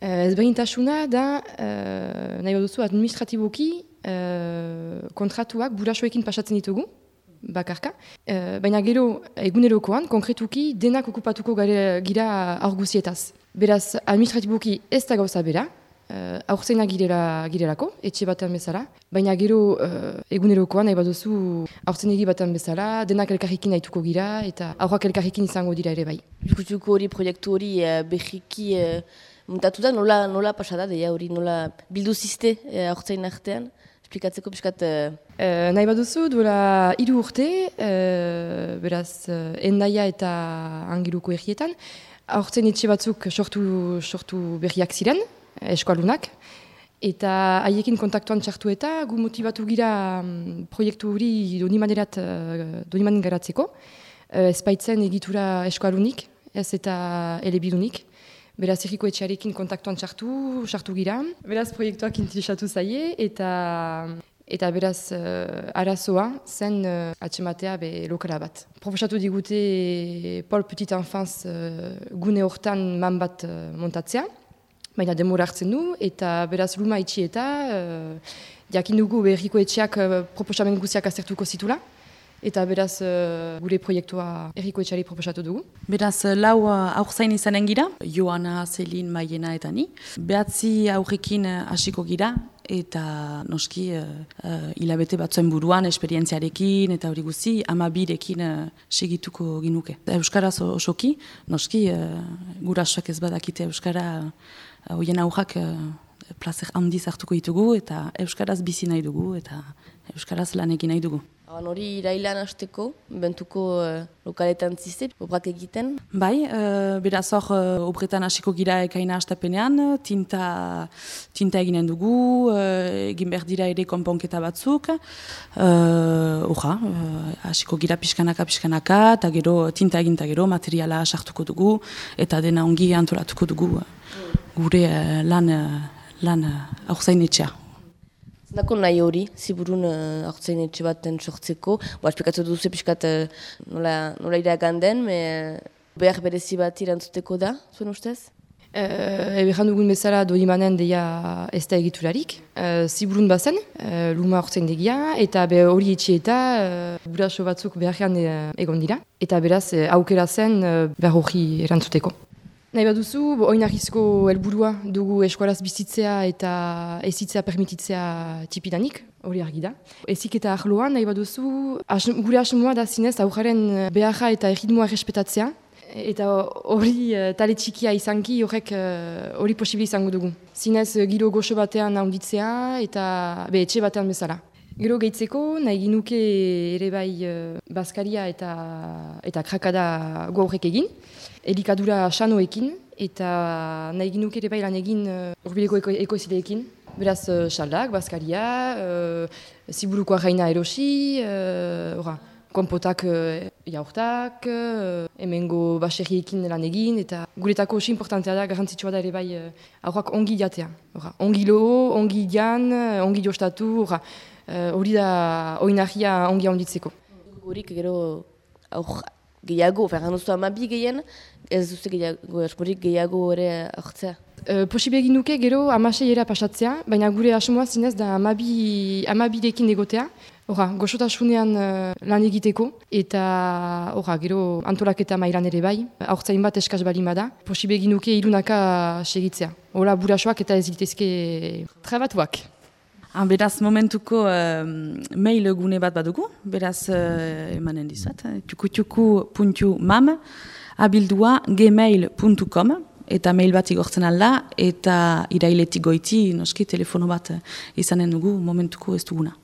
Ez behintasuna da, uh, nahi duzu, administratiboki uh, kontratuak burasoekin pasatzen ditugu, bakarka. Uh, baina gero, egunerokoan, konkretuki, denak okupatuko gare, gira aurguzietaz. Beraz, administratiboki ez da gauza bera, uh, aurzeina girela, girelako, etxe batean bezala. Baina gero, uh, egunerokoan, nahi baduzu, aurzenegi batean bezala, denak elkarrikin nahituko gira, eta aurrak elkarrikin izango dira ere bai. Ikutuko hori, proiektu hori, uh, behiki... Uh... Muntatu da, nola, nola pasada, deia hori, nola bildu ziste eh, artean? Esplikatzeko piskat... Uh... Uh, nahi baduzu, duela hiru urte, uh, beraz, uh, endaia eta angiluko errietan, aurtzen etxe batzuk sortu, sortu berriak ziren, eskualunak, eta haiekin kontaktuan txartu eta gu motibatu gira um, proiektu hori doni manerat, uh, doni garatzeko, uh, ez egitura eskualunik, ez eta elebidunik, Beraz, erriko etxearekin kontaktuan txartu, txartu gira. Beraz, proiektuak intilisatu zaie, eta eta beraz, uh, arazoa zen uh, atxematea be lokala bat. Proposatu digute Paul Petit Enfans uh, gune hortan man bat uh, montatzea, baina demora hartzen du, eta beraz, luma itxi eta uh, jakin dugu berriko etxeak uh, proposamen guziak aztertuko zitula. Eta beraz, uh, gure proiektua erriko etxari proposatu dugu. Beraz, lau uh, aurzain izanen gira, Joana, Zelin, Maiena eta ni. Behatzi aurrekin uh, hasiko gira, eta noski uh, uh, hilabete batzuen buruan, esperientziarekin eta hori guzi, amabirekin uh, segituko ginuke. Euskaraz osoki, noski, uh, gurasoak ez badakite Euskara, hoien uh, aurrak uh, plazer handiz hartuko ditugu, eta Euskaraz bizi nahi dugu, eta Euskaraz lan egin nahi dugu. Hori irailan hasteko, bentuko uh, lokaletan zizte, obrak egiten? Bai, uh, beraz hor, uh, obretan hasiko gira ekaina hastapenean, tinta, tinta eginen dugu, uh, egin behar dira ere konponketa batzuk, horra, uh, hasiko gira pixkanaka, pixkanaka, eta gero tinta egin gero materiala sartuko dugu, eta dena ongi antolatuko dugu gure uh, lan, uh, lan uh, etxea. Zendako nahi hori, ziburun uh, aurtzein etxe baten sortzeko. Boa, esplikatu duzu piskat uh, nola, nola ira ganden, me, behar berezi bat irantzuteko da, zuen ustez? Uh, Ebe dugun bezala doi manen deia ez da egiturarik. Uh, ziburun bazen, uh, luma aurtzein degia, eta be hori etxe eta uh, buraso batzuk beharrean egon dira. Eta beraz, uh, aukera zen uh, behar hori erantzuteko. Nahi bat duzu, oinarrizko helburua dugu eskualaz bizitzea eta ezitzea permititzea tipidanik, hori argi da. Ezik eta ahloan, nahi bat duzu, gure asmoa da zinez aujaren beharra eta erritmoa respetatzea, eta hori uh, tale txikia izanki horrek eh, hori posibili izango dugu. Zinez giro goxo batean naunditzea eta be, etxe batean bezala. Gero gehitzeko, nahi ginuke ere bai uh, eta, eta Krakada gaurrek egin elikadura sanoekin, eta nahi ginuke ere bailan egin uh, urbileko eko, ekoizideekin. Beraz, uh, xaldak, baskaria, uh, ziburuko arraina erosi, uh, kompotak uh, jaurtak, uh, emengo baserriekin lan egin, eta guretako osi importantea da, garantzitsua da ere bai, uh, ongi jatea. Ora, ongi lo, ongi jan, ongi jostatu, hori uh, da oinahia ongi handitzeko. Gurik gero aur gehiago, ferran duzu amabi gehien, ez duzu gehiago, esporik gehiago ere hartzea. Uh, Posibe egin duke gero amaseiera pasatzea, baina gure asmoa zinez da amabi, amabidekin egotea. Hora, goxotasunean uh, lan egiteko, eta hora, gero antolaketa mailan ere bai, aurtzain bat eskaz bali da. Posibe egin duke ilunaka segitzea. Hora, burasoak eta ez ditezke trabatuak. Ah, beraz, momentuko uh, mail gune bat badugu, beraz, uh, emanen dizat, tukutxuku.mam, abildua gmail.com, eta mail bat igortzen alda, eta irailetik goiti, noski, telefono bat izanen dugu momentuko ez duguna.